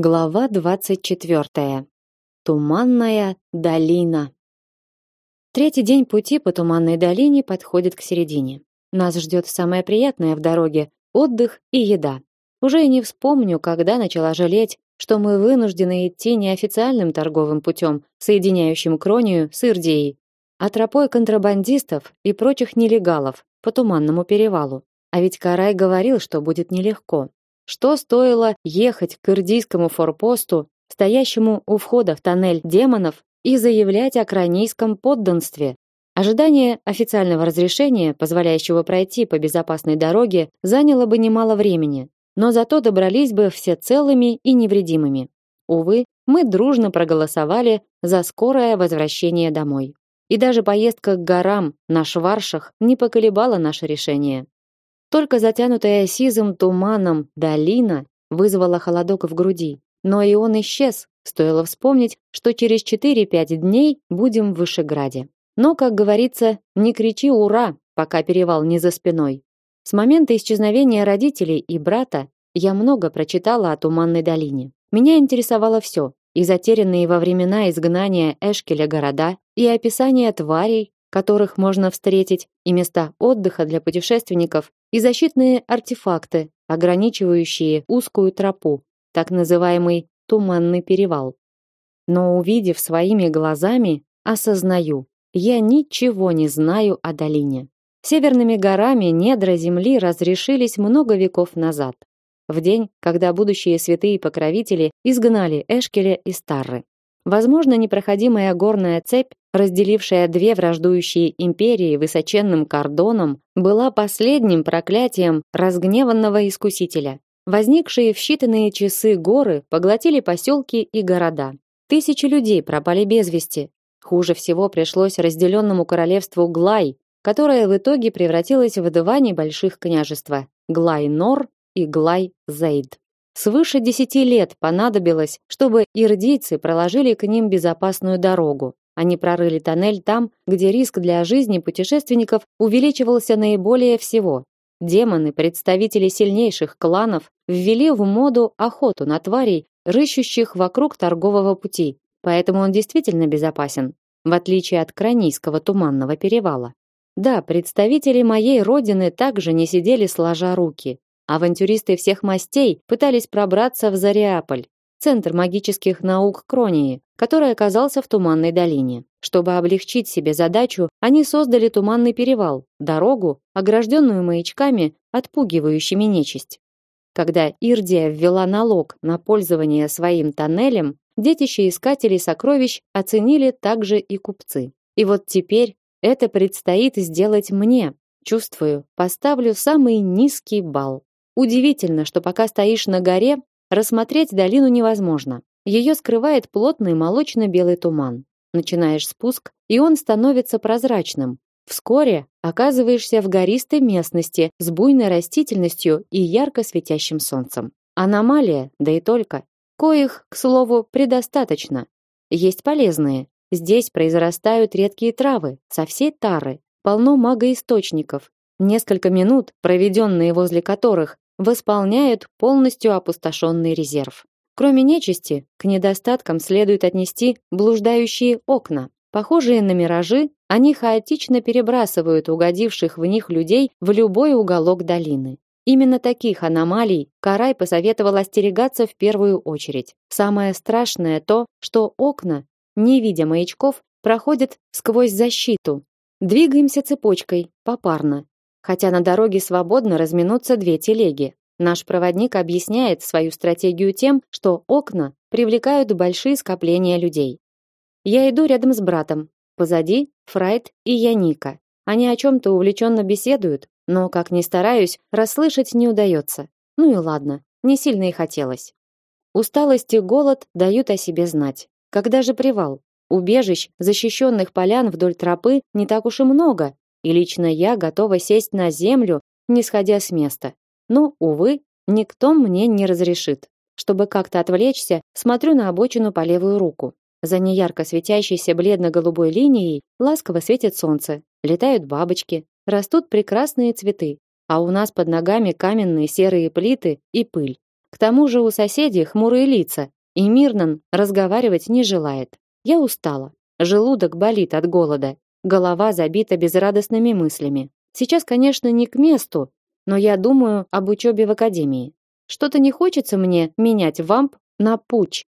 Глава двадцать четвертая. Туманная долина. Третий день пути по Туманной долине подходит к середине. Нас ждет самое приятное в дороге отдых и еда. Уже и не вспомню, когда начала жалеть, что мы вынуждены идти неофициальным торговым путем, соединяющим Кронию с Ирдией, а тропой контрабандистов и прочих нелегалов по Туманному перевалу. А ведь Карай говорил, что будет нелегко. Что стоило ехать к ирдийскому форпосту, стоящему у входа в тоннель демонов, и заявлять о кранийском подданстве? Ожидание официального разрешения, позволяющего пройти по безопасной дороге, заняло бы немало времени, но зато добрались бы все целыми и невредимыми. Увы, мы дружно проголосовали за скорое возвращение домой. И даже поездка к горам на Шваршах не поколебала наше решение. Только затянутая сизым туманом долина вызвала холодок в груди, но и он исчез, стоило вспомнить, что через 4-5 дней будем в Вышеграде. Но, как говорится, не кричи «Ура!», пока перевал не за спиной. С момента исчезновения родителей и брата я много прочитала о Туманной долине. Меня интересовало все, и затерянные во времена изгнания Эшкеля города, и описание тварей, которых можно встретить, и места отдыха для путешественников, и защитные артефакты, ограничивающие узкую тропу, так называемый туманный перевал. Но увидев своими глазами, осознаю, я ничего не знаю о долине. Северными горами недра земли разрешились много веков назад, в день, когда будущие святые покровители изгнали Эшкеля из Тарры. Возможно, непроходимая горная цепь разделившая две враждующие империи высоченным кордоном, была последним проклятием разгневанного искусителя. Возникшие в считанные часы горы поглотили поселки и города. Тысячи людей пропали без вести. Хуже всего пришлось разделенному королевству Глай, которое в итоге превратилось в два небольших княжества – Глай-Нор и Глай-Зейд. Свыше десяти лет понадобилось, чтобы ирдийцы проложили к ним безопасную дорогу, они прорыли тоннель там, где риск для жизни путешественников увеличивался наиболее всего. Демоны, представители сильнейших кланов, ввели в моду охоту на тварей, рыщущих вокруг торгового пути. Поэтому он действительно безопасен, в отличие от Кранийского туманного перевала. Да, представители моей родины также не сидели сложа руки. Авантюристы всех мастей пытались пробраться в Зариаполь, центр магических наук Кронии, который оказался в Туманной долине. Чтобы облегчить себе задачу, они создали Туманный перевал, дорогу, огражденную маячками, отпугивающими нечисть. Когда Ирдия ввела налог на пользование своим тоннелем, детище искателей сокровищ оценили также и купцы. И вот теперь это предстоит сделать мне. Чувствую, поставлю самый низкий балл. Удивительно, что пока стоишь на горе, Рассмотреть долину невозможно. Ее скрывает плотный молочно-белый туман. Начинаешь спуск, и он становится прозрачным. Вскоре оказываешься в гористой местности с буйной растительностью и ярко светящим солнцем. Аномалия, да и только. Коих, к слову, предостаточно. Есть полезные. Здесь произрастают редкие травы, со всей тары, полно магоисточников. Несколько минут, проведенные возле которых восполняют полностью опустошенный резерв. Кроме нечисти, к недостаткам следует отнести блуждающие окна. Похожие на миражи, они хаотично перебрасывают угодивших в них людей в любой уголок долины. Именно таких аномалий Карай посоветовал остерегаться в первую очередь. Самое страшное то, что окна, не видя маячков, проходят сквозь защиту. Двигаемся цепочкой, попарно, хотя на дороге свободно разминутся две телеги. Наш проводник объясняет свою стратегию тем, что окна привлекают большие скопления людей. Я иду рядом с братом. Позади Фрайт и Яника. Они о чем-то увлеченно беседуют, но, как ни стараюсь, расслышать не удается. Ну и ладно, не сильно и хотелось. Усталость и голод дают о себе знать. Когда же привал? Убежищ, защищенных полян вдоль тропы не так уж и много, и лично я готова сесть на землю, не сходя с места. Но, увы, никто мне не разрешит. Чтобы как-то отвлечься, смотрю на обочину по левую руку. За неярко светящейся бледно-голубой линией ласково светит солнце, летают бабочки, растут прекрасные цветы, а у нас под ногами каменные серые плиты и пыль. К тому же у соседей хмурые лица, и Мирнан разговаривать не желает. Я устала. Желудок болит от голода. Голова забита безрадостными мыслями. Сейчас, конечно, не к месту, но я думаю об учебе в академии. Что-то не хочется мне менять вамп на пуч.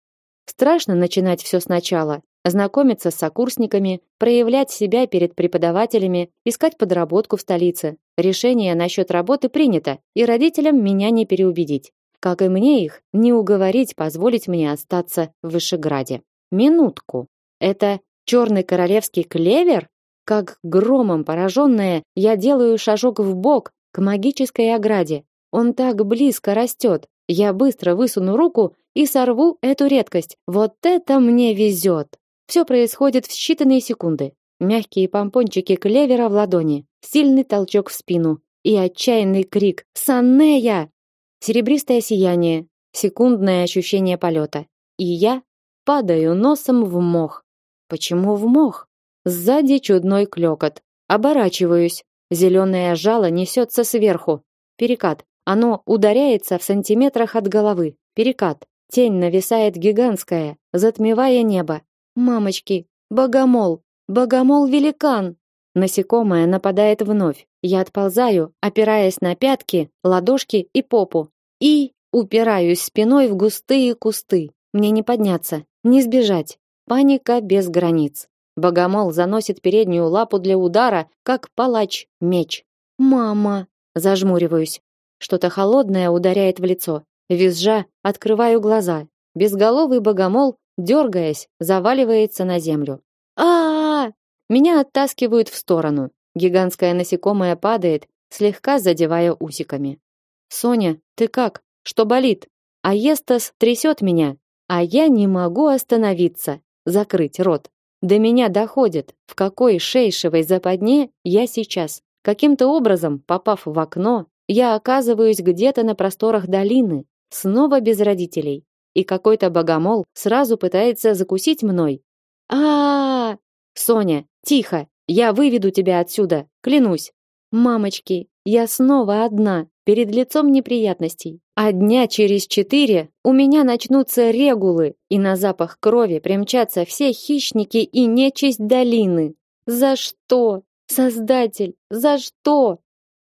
Страшно начинать все сначала, знакомиться с сокурсниками, проявлять себя перед преподавателями, искать подработку в столице. Решение насчет работы принято, и родителям меня не переубедить. Как и мне их не уговорить позволить мне остаться в Вышеграде. Минутку. Это черный королевский клевер? Как громом пораженная, я делаю шажок в бок к магической ограде. Он так близко растет. Я быстро высуну руку и сорву эту редкость. Вот это мне везет. Все происходит в считанные секунды. Мягкие помпончики клевера в ладони, сильный толчок в спину и отчаянный крик «Саннея!» Серебристое сияние, секундное ощущение полета. И я падаю носом в мох. Почему в мох? Сзади чудной клёкот. Оборачиваюсь. Зеленое жало несется сверху. Перекат. Оно ударяется в сантиметрах от головы. Перекат. Тень нависает гигантская, затмевая небо. Мамочки, богомол, богомол-великан. Насекомое нападает вновь. Я отползаю, опираясь на пятки, ладошки и попу. И упираюсь спиной в густые кусты. Мне не подняться, не сбежать. Паника без границ. Богомол заносит переднюю лапу для удара, как палач меч. Мама, зажмуриваюсь. Что-то холодное ударяет в лицо. Визжа, открываю глаза. Безголовый богомол дергаясь, заваливается на землю. А, -а, -а, Меня оттаскивают в сторону. Гигантское насекомое падает, слегка задевая усиками. Соня, ты как? Что болит? А Естас трясет меня, а я не могу остановиться, закрыть рот. До меня доходит, в какой шейшевой западне я сейчас. Каким-то образом, попав в окно, я оказываюсь где-то на просторах долины, снова без родителей и какой-то богомол сразу пытается закусить мной. А, -а, -а, Соня, тихо, я выведу тебя отсюда, клянусь. Мамочки, я снова одна, перед лицом неприятностей. А дня через четыре у меня начнутся регулы, и на запах крови примчатся все хищники и нечисть долины. За что? Создатель, за что?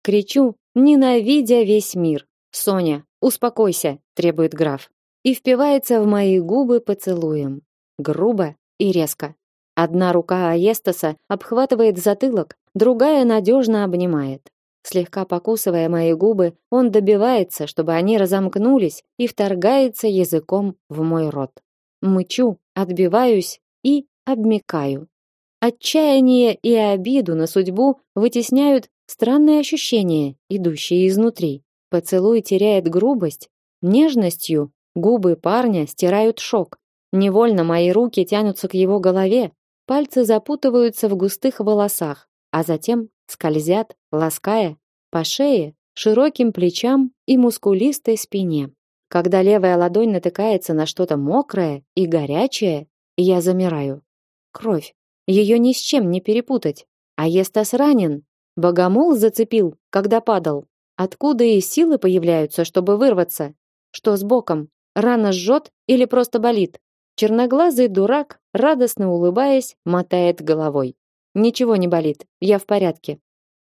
Кричу, ненавидя весь мир. Соня, успокойся, требует граф и впивается в мои губы поцелуем. Грубо и резко. Одна рука Аестаса обхватывает затылок, другая надежно обнимает. Слегка покусывая мои губы, он добивается, чтобы они разомкнулись, и вторгается языком в мой рот. Мычу, отбиваюсь и обмикаю. Отчаяние и обиду на судьбу вытесняют странные ощущения, идущие изнутри. Поцелуй теряет грубость, нежностью Губы парня стирают шок. Невольно мои руки тянутся к его голове, пальцы запутываются в густых волосах, а затем скользят, лаская по шее, широким плечам и мускулистой спине. Когда левая ладонь натыкается на что-то мокрое и горячее, я замираю. Кровь. Ее ни с чем не перепутать. А Естас ранен. Богомол зацепил, когда падал. Откуда и силы появляются, чтобы вырваться? Что с боком? Рана жжет или просто болит? Черноглазый дурак, радостно улыбаясь, мотает головой. Ничего не болит, я в порядке.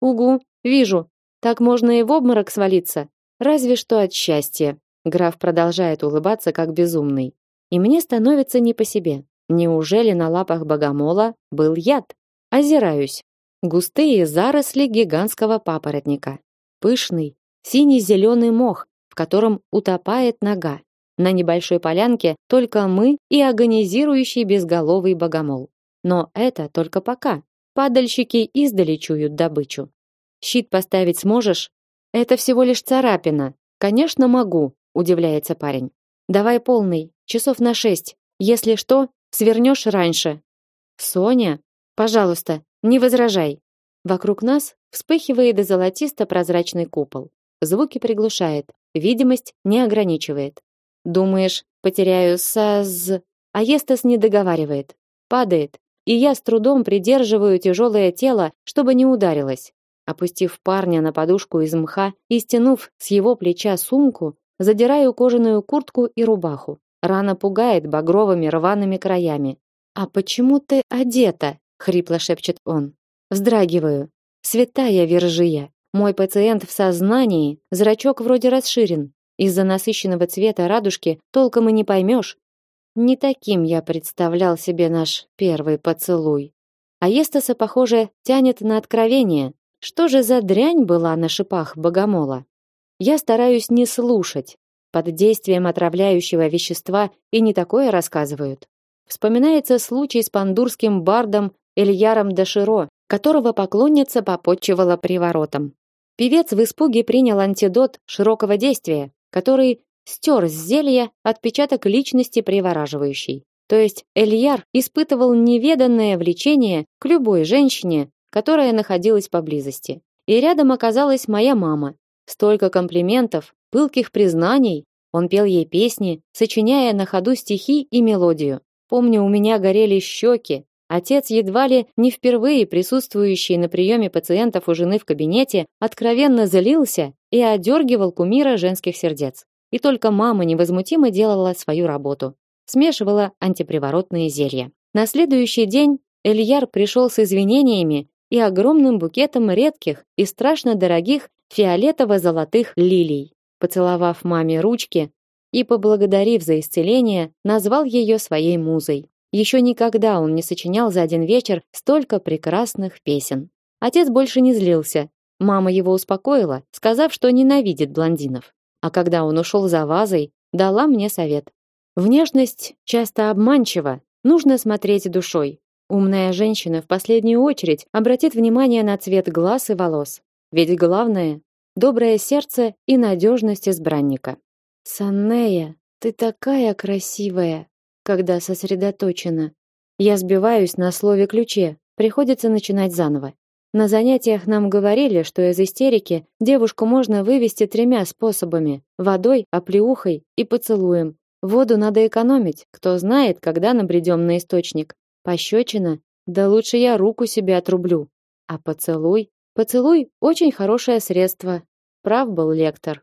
Угу, вижу. Так можно и в обморок свалиться. Разве что от счастья. Граф продолжает улыбаться как безумный. И мне становится не по себе. Неужели на лапах богомола был яд? Озираюсь. Густые заросли гигантского папоротника. Пышный, синий-зеленый мох, в котором утопает нога. На небольшой полянке только мы и агонизирующий безголовый богомол. Но это только пока. Падальщики издали чуют добычу. Щит поставить сможешь? Это всего лишь царапина. Конечно, могу, удивляется парень. Давай полный, часов на шесть. Если что, свернешь раньше. Соня, пожалуйста, не возражай. Вокруг нас вспыхивает золотисто-прозрачный купол. Звуки приглушает, видимость не ограничивает. Думаешь, потеряю саз... А Естас не договаривает. Падает, и я с трудом придерживаю тяжелое тело, чтобы не ударилось. Опустив парня на подушку из мха и стянув с его плеча сумку, задираю кожаную куртку и рубаху. Рана пугает багровыми рваными краями. «А почему ты одета?» — хрипло шепчет он. Вздрагиваю. «Святая Вержия, мой пациент в сознании, зрачок вроде расширен. Из-за насыщенного цвета радужки толком и не поймешь. Не таким я представлял себе наш первый поцелуй. А Естаса, похоже, тянет на откровение. Что же за дрянь была на шипах богомола? Я стараюсь не слушать. Под действием отравляющего вещества и не такое рассказывают. Вспоминается случай с пандурским бардом Эльяром Даширо, которого поклонница попотчевала приворотом. Певец в испуге принял антидот широкого действия, который стер с зелья отпечаток личности привораживающей. То есть Эльяр испытывал неведанное влечение к любой женщине, которая находилась поблизости. И рядом оказалась моя мама. Столько комплиментов, пылких признаний. Он пел ей песни, сочиняя на ходу стихи и мелодию. Помню, у меня горели щеки. Отец, едва ли не впервые присутствующий на приеме пациентов у жены в кабинете, откровенно злился и одергивал кумира женских сердец. И только мама невозмутимо делала свою работу смешивала антиприворотные зелья. На следующий день Эльяр пришел с извинениями и огромным букетом редких и страшно дорогих фиолетово-золотых лилий. Поцеловав маме ручки и поблагодарив за исцеление, назвал ее своей музой. Еще никогда он не сочинял за один вечер столько прекрасных песен. Отец больше не злился. Мама его успокоила, сказав, что ненавидит блондинов. А когда он ушел за вазой, дала мне совет. Внешность часто обманчива, нужно смотреть душой. Умная женщина в последнюю очередь обратит внимание на цвет глаз и волос. Ведь главное доброе сердце и надежность избранника. Саннея, ты такая красивая, когда сосредоточена. Я сбиваюсь на слове ключе, приходится начинать заново. На занятиях нам говорили, что из истерики девушку можно вывести тремя способами: водой, оплеухой и поцелуем. Воду надо экономить. Кто знает, когда набредем на источник. Пощечина? Да лучше я руку себе отрублю. А поцелуй? Поцелуй очень хорошее средство. Прав был лектор.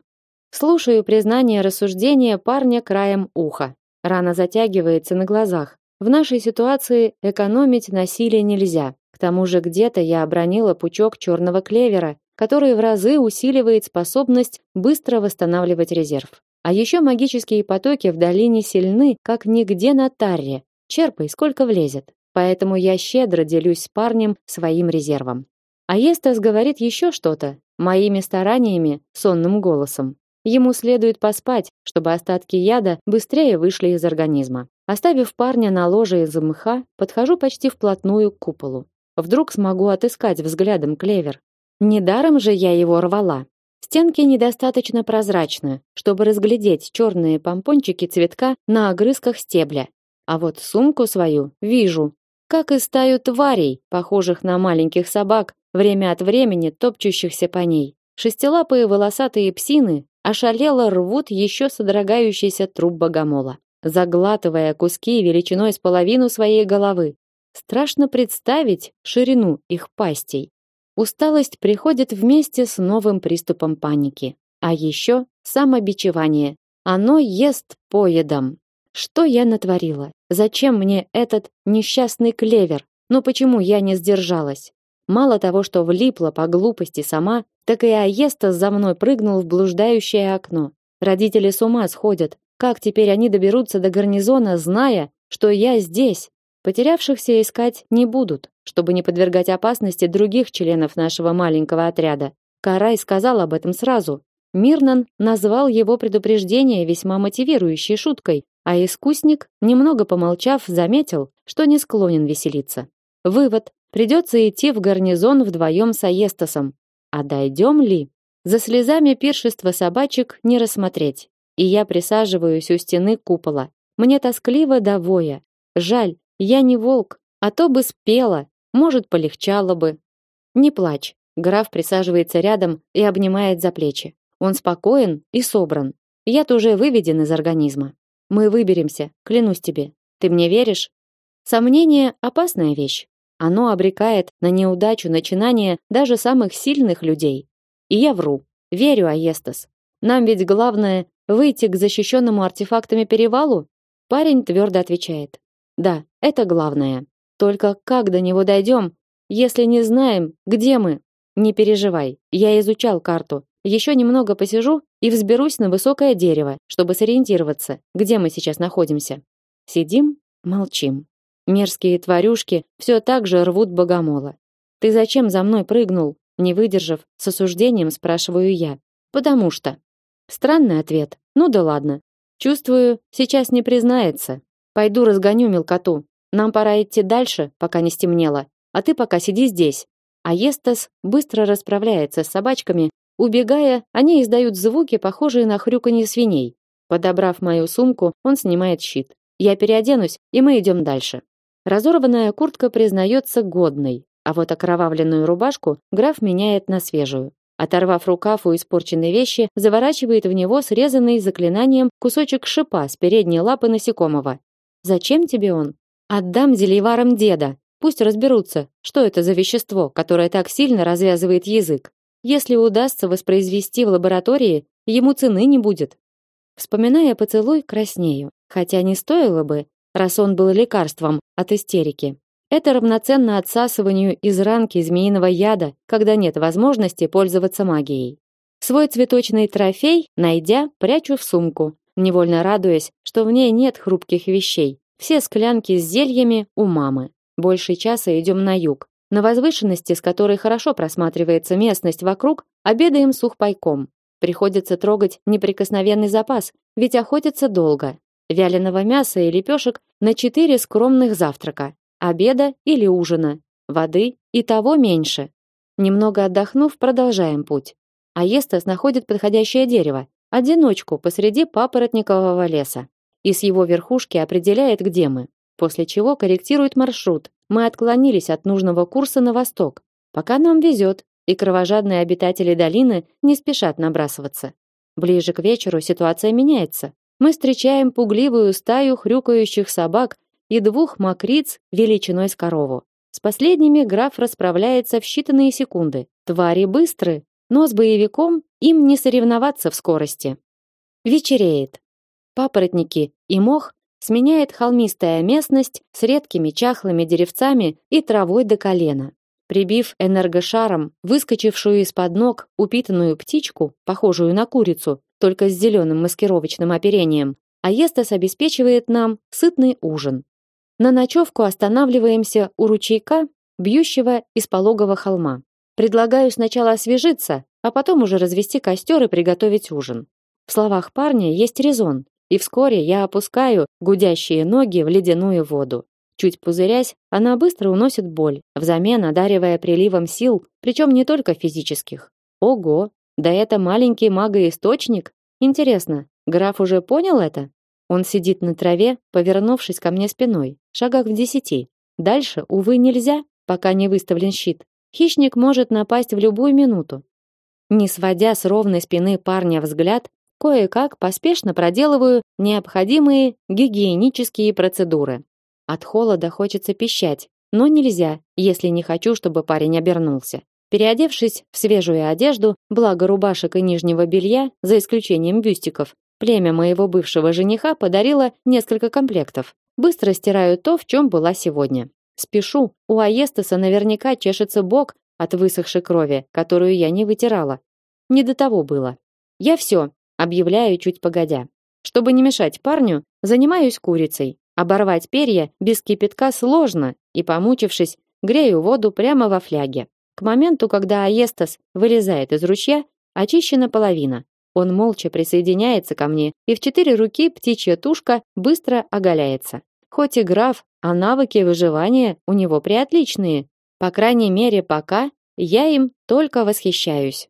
Слушаю признание рассуждения парня краем уха. Рана затягивается на глазах. В нашей ситуации экономить насилие нельзя. К тому же где-то я обронила пучок черного клевера, который в разы усиливает способность быстро восстанавливать резерв. А еще магические потоки в долине сильны, как нигде на Тарре. Черпай, сколько влезет. Поэтому я щедро делюсь с парнем своим резервом. А Естас говорит еще что-то, моими стараниями, сонным голосом. Ему следует поспать, чтобы остатки яда быстрее вышли из организма. Оставив парня на ложе из мха, подхожу почти вплотную к куполу. Вдруг смогу отыскать взглядом клевер. Недаром же я его рвала. Стенки недостаточно прозрачны, чтобы разглядеть черные помпончики цветка на огрызках стебля. А вот сумку свою вижу, как и стаю тварей, похожих на маленьких собак, время от времени топчущихся по ней. Шестилапые волосатые псины ошалело рвут еще содрогающийся труп богомола, заглатывая куски величиной с половину своей головы. Страшно представить ширину их пастей. Усталость приходит вместе с новым приступом паники. А еще самобичевание. Оно ест поедом. Что я натворила? Зачем мне этот несчастный клевер? Ну почему я не сдержалась? Мало того, что влипла по глупости сама, так и Аеста за мной прыгнул в блуждающее окно. Родители с ума сходят. Как теперь они доберутся до гарнизона, зная, что я здесь? Потерявшихся искать не будут, чтобы не подвергать опасности других членов нашего маленького отряда. Карай сказал об этом сразу. Мирнан назвал его предупреждение весьма мотивирующей шуткой, а искусник, немного помолчав, заметил, что не склонен веселиться. Вывод: придется идти в гарнизон вдвоем с Аестасом. А дойдем ли? За слезами пиршества собачек не рассмотреть. И я присаживаюсь у стены купола. Мне тоскливо до воя. Жаль, я не волк, а то бы спела, может, полегчало бы. Не плачь. Граф присаживается рядом и обнимает за плечи. Он спокоен и собран. Я-то уже выведен из организма. Мы выберемся, клянусь тебе. Ты мне веришь? Сомнение опасная вещь. Оно обрекает на неудачу начинания даже самых сильных людей. И я вру. Верю, Аестас. Нам ведь главное Выйти к защищенному артефактами перевалу? Парень твердо отвечает. Да, это главное. Только как до него дойдем, если не знаем, где мы? Не переживай, я изучал карту. Еще немного посижу и взберусь на высокое дерево, чтобы сориентироваться, где мы сейчас находимся. Сидим, молчим. Мерзкие тварюшки все так же рвут богомола. Ты зачем за мной прыгнул? Не выдержав, с осуждением спрашиваю я. Потому что. Странный ответ. Ну да ладно. Чувствую, сейчас не признается. Пойду разгоню мелкоту. Нам пора идти дальше, пока не стемнело. А ты пока сиди здесь. А Естас быстро расправляется с собачками, убегая, они издают звуки, похожие на хрюканье свиней. Подобрав мою сумку, он снимает щит. Я переоденусь, и мы идем дальше. Разорванная куртка признается годной, а вот окровавленную рубашку граф меняет на свежую. Оторвав рукав у испорченной вещи, заворачивает в него срезанный заклинанием кусочек шипа с передней лапы насекомого. Зачем тебе он? Отдам зельеварам деда. Пусть разберутся, что это за вещество, которое так сильно развязывает язык. Если удастся воспроизвести в лаборатории, ему цены не будет. Вспоминая поцелуй, краснею, хотя не стоило бы, раз он был лекарством от истерики. Это равноценно отсасыванию из ранки змеиного яда, когда нет возможности пользоваться магией. Свой цветочный трофей, найдя, прячу в сумку, невольно радуясь, что в ней нет хрупких вещей. Все склянки с зельями у мамы. Больше часа идем на юг. На возвышенности, с которой хорошо просматривается местность вокруг, обедаем сухпайком. Приходится трогать неприкосновенный запас, ведь охотиться долго. Вяленого мяса и лепешек на четыре скромных завтрака, обеда или ужина, воды и того меньше. Немного отдохнув, продолжаем путь. Аестас находит подходящее дерево, одиночку посреди папоротникового леса, и с его верхушки определяет, где мы после чего корректирует маршрут. Мы отклонились от нужного курса на восток. Пока нам везет, и кровожадные обитатели долины не спешат набрасываться. Ближе к вечеру ситуация меняется. Мы встречаем пугливую стаю хрюкающих собак и двух мокриц величиной с корову. С последними граф расправляется в считанные секунды. Твари быстры, но с боевиком им не соревноваться в скорости. Вечереет. Папоротники и мох сменяет холмистая местность с редкими чахлыми деревцами и травой до колена. Прибив энергошаром выскочившую из-под ног упитанную птичку, похожую на курицу, только с зеленым маскировочным оперением, Аестас обеспечивает нам сытный ужин. На ночевку останавливаемся у ручейка, бьющего из пологого холма. Предлагаю сначала освежиться, а потом уже развести костер и приготовить ужин. В словах парня есть резон, и вскоре я опускаю гудящие ноги в ледяную воду. Чуть пузырясь, она быстро уносит боль, взамен одаривая приливом сил, причем не только физических. Ого, да это маленький магоисточник. Интересно, граф уже понял это? Он сидит на траве, повернувшись ко мне спиной, шагах в десяти. Дальше, увы, нельзя, пока не выставлен щит. Хищник может напасть в любую минуту. Не сводя с ровной спины парня взгляд, Кое-как поспешно проделываю необходимые гигиенические процедуры. От холода хочется пищать, но нельзя, если не хочу, чтобы парень обернулся. Переодевшись в свежую одежду, благо рубашек и нижнего белья, за исключением бюстиков, племя моего бывшего жениха подарило несколько комплектов. Быстро стираю то, в чем была сегодня. Спешу, у Аестаса наверняка чешется бок от высохшей крови, которую я не вытирала. Не до того было. Я все, объявляю чуть погодя. Чтобы не мешать парню, занимаюсь курицей. Оборвать перья без кипятка сложно, и помучившись, грею воду прямо во фляге. К моменту, когда Аестас вылезает из ручья, очищена половина. Он молча присоединяется ко мне, и в четыре руки птичья тушка быстро оголяется. Хоть и граф, а навыки выживания у него приотличные. По крайней мере, пока я им только восхищаюсь.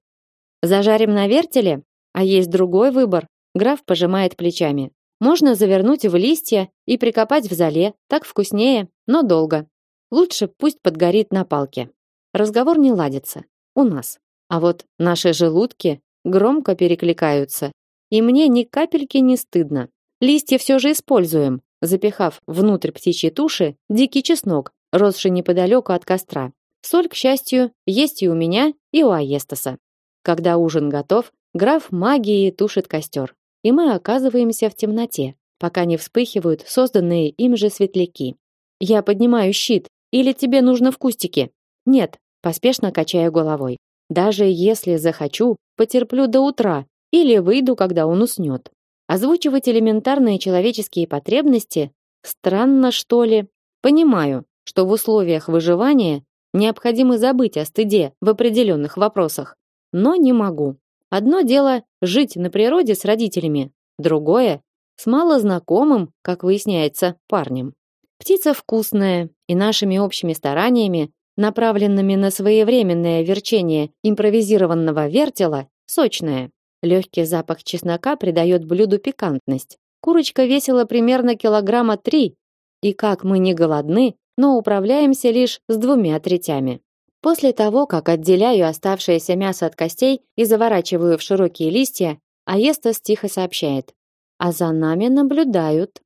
Зажарим на вертеле? А есть другой выбор. Граф пожимает плечами. Можно завернуть в листья и прикопать в зале, так вкуснее, но долго. Лучше пусть подгорит на палке. Разговор не ладится. У нас. А вот наши желудки громко перекликаются. И мне ни капельки не стыдно. Листья все же используем, запихав внутрь птичьей туши дикий чеснок, росший неподалеку от костра. Соль, к счастью, есть и у меня, и у Аестаса. Когда ужин готов, Граф магией тушит костер. и мы оказываемся в темноте, пока не вспыхивают созданные им же светляки. Я поднимаю щит, или тебе нужно в кустике? Нет, поспешно качая головой. Даже если захочу, потерплю до утра или выйду, когда он уснет. Озвучивать элементарные человеческие потребности странно, что ли? Понимаю, что в условиях выживания необходимо забыть о стыде в определенных вопросах, но не могу. Одно дело жить на природе с родителями, другое с малознакомым, как выясняется, парнем. Птица вкусная, и нашими общими стараниями, направленными на своевременное верчение импровизированного вертела, сочная. Легкий запах чеснока придает блюду пикантность. Курочка весила примерно килограмма три, и как мы не голодны, но управляемся лишь с двумя третями. После того, как отделяю оставшееся мясо от костей и заворачиваю в широкие листья, Аестас тихо сообщает. А за нами наблюдают.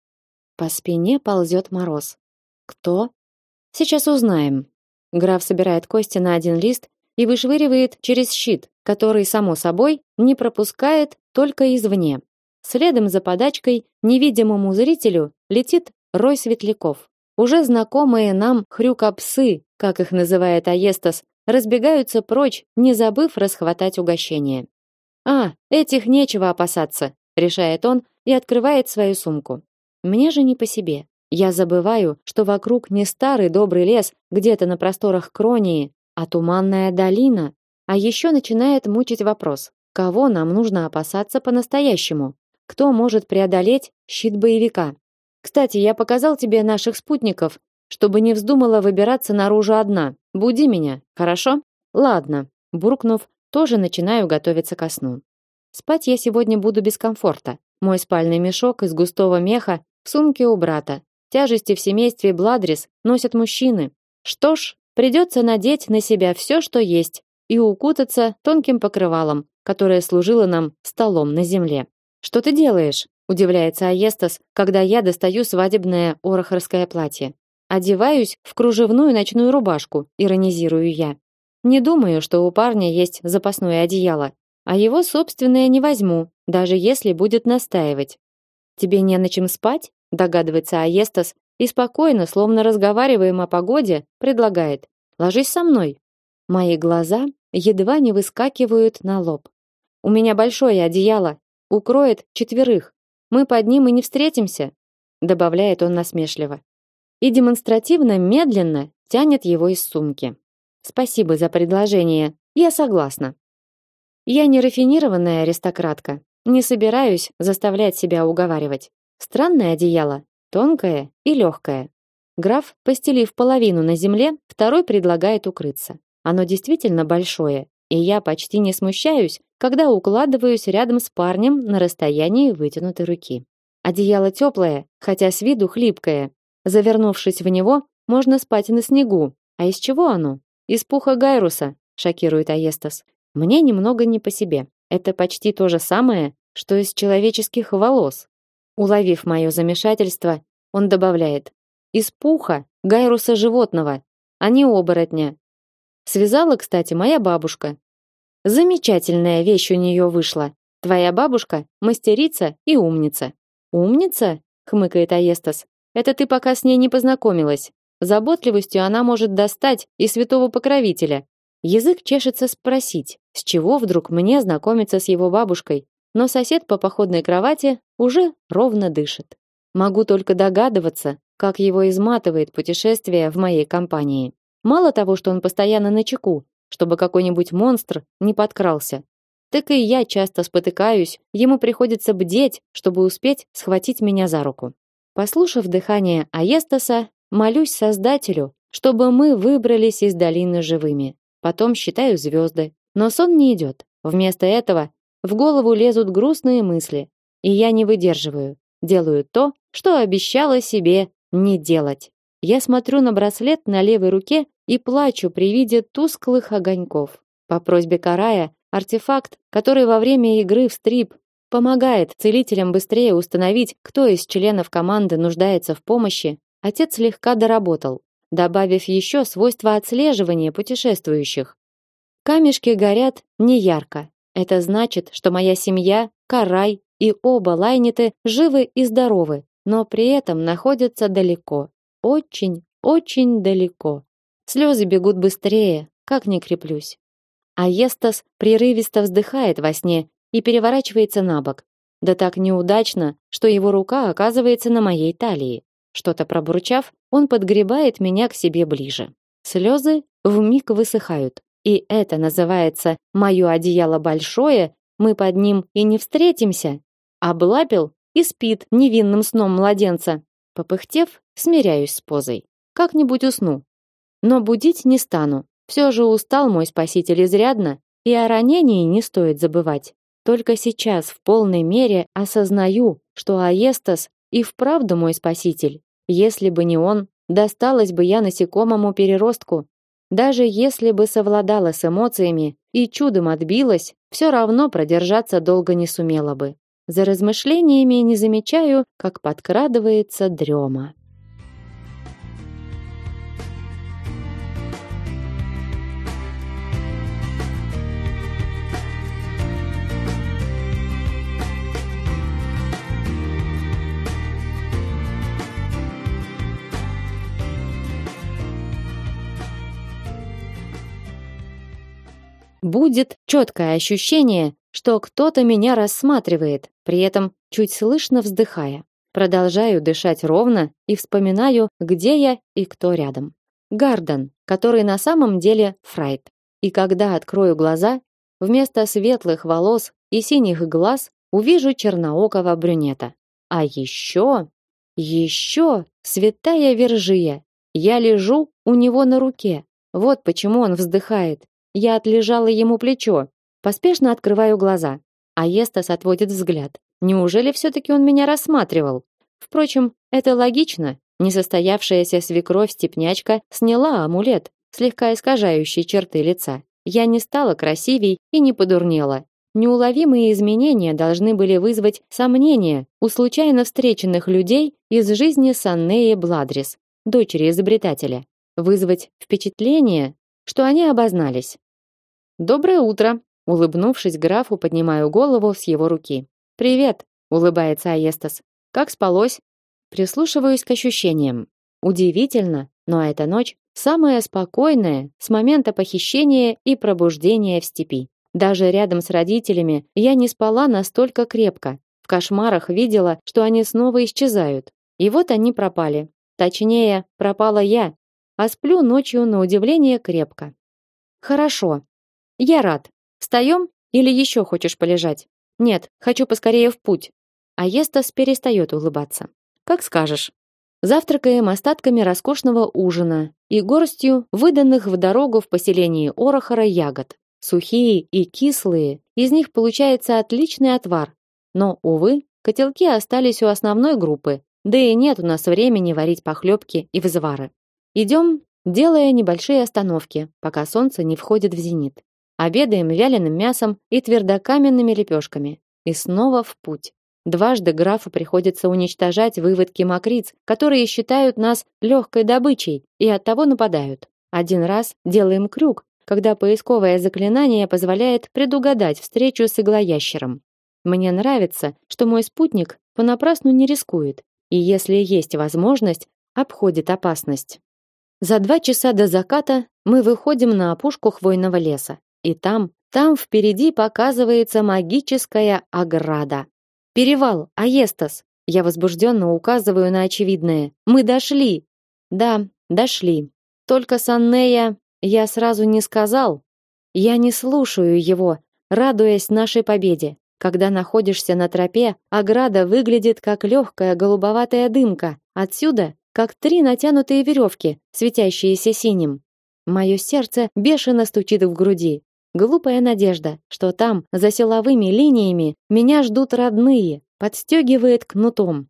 По спине ползет мороз. Кто? Сейчас узнаем. Граф собирает кости на один лист и вышвыривает через щит, который само собой не пропускает только извне. Следом за подачкой невидимому зрителю летит рой светляков. Уже знакомые нам хрюкопсы, как их называет Аестас, разбегаются прочь, не забыв расхватать угощение. А, этих нечего опасаться, решает он и открывает свою сумку. Мне же не по себе. Я забываю, что вокруг не старый добрый лес, где-то на просторах Кронии, а туманная долина. А еще начинает мучить вопрос: кого нам нужно опасаться по-настоящему? Кто может преодолеть щит боевика? Кстати, я показал тебе наших спутников, чтобы не вздумала выбираться наружу одна. Буди меня, хорошо? Ладно, буркнув, тоже начинаю готовиться ко сну. Спать я сегодня буду без комфорта. Мой спальный мешок из густого меха в сумке у брата. Тяжести в семействе Бладрис носят мужчины. Что ж, придется надеть на себя все, что есть, и укутаться тонким покрывалом, которое служило нам столом на земле. Что ты делаешь? удивляется Аестас, когда я достаю свадебное орохорское платье. Одеваюсь в кружевную ночную рубашку, иронизирую я. Не думаю, что у парня есть запасное одеяло, а его собственное не возьму, даже если будет настаивать. Тебе не на чем спать? догадывается Аестас и спокойно, словно разговариваем о погоде, предлагает: "Ложись со мной". Мои глаза едва не выскакивают на лоб. У меня большое одеяло, укроет четверых. Мы под ним и не встретимся, добавляет он насмешливо. И демонстративно медленно тянет его из сумки. Спасибо за предложение. Я согласна. Я не рафинированная аристократка, не собираюсь заставлять себя уговаривать. Странное одеяло, тонкое и легкое. Граф, постелив половину на земле, второй предлагает укрыться. Оно действительно большое, и я почти не смущаюсь, когда укладываюсь рядом с парнем на расстоянии вытянутой руки. Одеяло теплое, хотя с виду хлипкое. Завернувшись в него, можно спать на снегу. А из чего оно? Из пуха гайруса, шокирует Аестас. Мне немного не по себе. Это почти то же самое, что из человеческих волос. Уловив мое замешательство, он добавляет: из пуха гайруса животного, а не оборотня. Связала, кстати, моя бабушка. Замечательная вещь у нее вышла. Твоя бабушка мастерица и умница. Умница? хмыкает Аестас. Это ты пока с ней не познакомилась. Заботливостью она может достать и святого покровителя, Язык чешется спросить, с чего вдруг мне знакомиться с его бабушкой, но сосед по походной кровати уже ровно дышит. Могу только догадываться, как его изматывает путешествие в моей компании. Мало того, что он постоянно на чеку, чтобы какой-нибудь монстр не подкрался, так и я часто спотыкаюсь, ему приходится бдеть, чтобы успеть схватить меня за руку. Послушав дыхание Аестаса, молюсь Создателю, чтобы мы выбрались из долины живыми. Потом считаю звезды, но сон не идет. Вместо этого в голову лезут грустные мысли, и я не выдерживаю. Делаю то, что обещала себе не делать. Я смотрю на браслет на левой руке и плачу при виде тусклых огоньков. По просьбе Карая артефакт, который во время игры в стрип помогает целителям быстрее установить, кто из членов команды нуждается в помощи, отец слегка доработал добавив еще свойства отслеживания путешествующих. Камешки горят неярко. Это значит, что моя семья, Карай и оба лайниты живы и здоровы, но при этом находятся далеко, очень, очень далеко. Слезы бегут быстрее, как не креплюсь. А Естас прерывисто вздыхает во сне и переворачивается на бок. Да так неудачно, что его рука оказывается на моей талии. Что-то пробурчав, он подгребает меня к себе ближе. Слезы вмиг высыхают. И это называется «моё одеяло большое, мы под ним и не встретимся». Облапил и спит невинным сном младенца. Попыхтев, смиряюсь с позой. Как-нибудь усну. Но будить не стану. Все же устал мой спаситель изрядно, и о ранении не стоит забывать. Только сейчас в полной мере осознаю, что Аестас и вправду мой спаситель. Если бы не он, досталась бы я насекомому переростку. Даже если бы совладала с эмоциями и чудом отбилась, все равно продержаться долго не сумела бы. За размышлениями не замечаю, как подкрадывается дрема. Будет четкое ощущение, что кто-то меня рассматривает, при этом чуть слышно вздыхая. Продолжаю дышать ровно и вспоминаю, где я и кто рядом. Гарден, который на самом деле Фрайт. И когда открою глаза, вместо светлых волос и синих глаз увижу черноокого брюнета. А еще, еще святая Вержия. Я лежу у него на руке. Вот почему он вздыхает. Я отлежала ему плечо. Поспешно открываю глаза. А Естас отводит взгляд. Неужели все-таки он меня рассматривал? Впрочем, это логично. Несостоявшаяся свекровь-степнячка сняла амулет, слегка искажающий черты лица. Я не стала красивей и не подурнела. Неуловимые изменения должны были вызвать сомнения у случайно встреченных людей из жизни Саннеи Бладрис, дочери изобретателя. Вызвать впечатление, что они обознались. Доброе утро, улыбнувшись графу, поднимаю голову с его руки. Привет, улыбается Аестас. Как спалось? Прислушиваюсь к ощущениям. Удивительно, но эта ночь самая спокойная с момента похищения и пробуждения в степи. Даже рядом с родителями я не спала настолько крепко. В кошмарах видела, что они снова исчезают. И вот они пропали. Точнее, пропала я, а сплю ночью на удивление крепко. Хорошо, я рад. Встаем или еще хочешь полежать? Нет, хочу поскорее в путь. А Естас перестает улыбаться. Как скажешь. Завтракаем остатками роскошного ужина и горстью выданных в дорогу в поселении Орохора ягод. Сухие и кислые, из них получается отличный отвар. Но, увы, котелки остались у основной группы, да и нет у нас времени варить похлебки и взвары. Идем, делая небольшие остановки, пока солнце не входит в зенит. Обедаем вяленым мясом и твердокаменными лепешками. И снова в путь. Дважды графу приходится уничтожать выводки мокриц, которые считают нас легкой добычей и оттого нападают. Один раз делаем крюк, когда поисковое заклинание позволяет предугадать встречу с иглоящером. Мне нравится, что мой спутник понапрасну не рискует, и если есть возможность, обходит опасность. За два часа до заката мы выходим на опушку хвойного леса. И там, там впереди показывается магическая ограда. Перевал, Аестас. Я возбужденно указываю на очевидное. Мы дошли. Да, дошли. Только Саннея я сразу не сказал. Я не слушаю его, радуясь нашей победе. Когда находишься на тропе, ограда выглядит как легкая голубоватая дымка. Отсюда, как три натянутые веревки, светящиеся синим. Мое сердце бешено стучит в груди. Глупая надежда, что там, за силовыми линиями, меня ждут родные, подстегивает кнутом.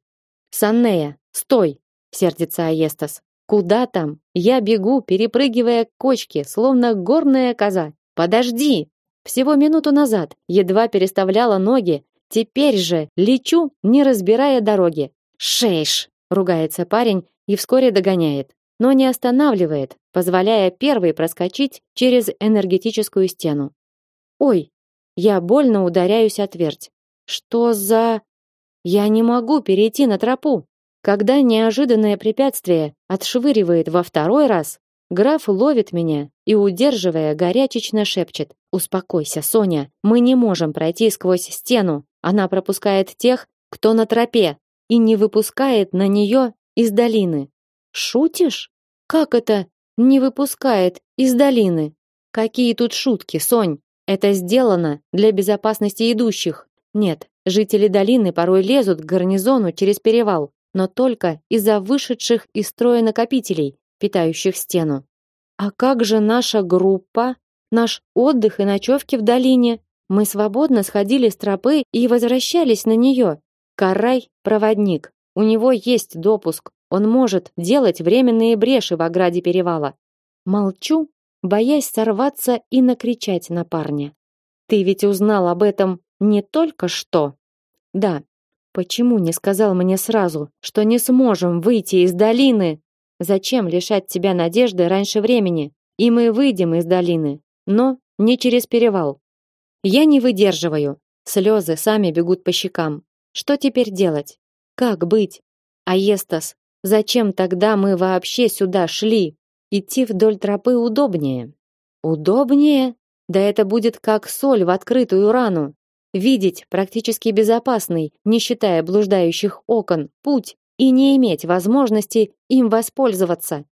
«Саннея, стой!» — сердится Аестас. «Куда там? Я бегу, перепрыгивая кочки, словно горная коза. Подожди!» Всего минуту назад едва переставляла ноги, теперь же лечу, не разбирая дороги. «Шейш!» — ругается парень и вскоре догоняет но не останавливает, позволяя первой проскочить через энергетическую стену. Ой, я больно ударяюсь о твердь. Что за... Я не могу перейти на тропу. Когда неожиданное препятствие отшвыривает во второй раз, граф ловит меня и, удерживая, горячечно шепчет. «Успокойся, Соня, мы не можем пройти сквозь стену. Она пропускает тех, кто на тропе, и не выпускает на нее из долины». «Шутишь? Как это не выпускает из долины?» «Какие тут шутки, Сонь? Это сделано для безопасности идущих. Нет, жители долины порой лезут к гарнизону через перевал, но только из-за вышедших из строя накопителей, питающих стену. А как же наша группа, наш отдых и ночевки в долине? Мы свободно сходили с тропы и возвращались на нее. Карай проводник. У него есть допуск. Он может делать временные бреши в ограде перевала. Молчу, боясь сорваться и накричать на парня. Ты ведь узнал об этом не только что. Да. Почему не сказал мне сразу, что не сможем выйти из долины? Зачем лишать тебя надежды раньше времени? И мы выйдем из долины, но не через перевал. Я не выдерживаю. Слезы сами бегут по щекам. Что теперь делать? Как быть? Аестас, зачем тогда мы вообще сюда шли? Идти вдоль тропы удобнее. Удобнее? Да это будет как соль в открытую рану. Видеть практически безопасный, не считая блуждающих окон, путь и не иметь возможности им воспользоваться.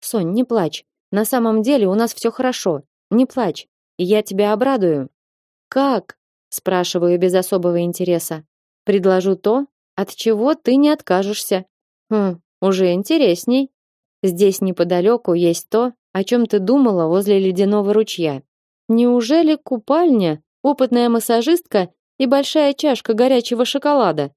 Сонь, не плачь. На самом деле у нас все хорошо. Не плачь. Я тебя обрадую. Как? спрашиваю без особого интереса. Предложу то, от чего ты не откажешься. Хм, уже интересней. Здесь неподалеку есть то, о чем ты думала возле ледяного ручья. Неужели купальня, опытная массажистка и большая чашка горячего шоколада?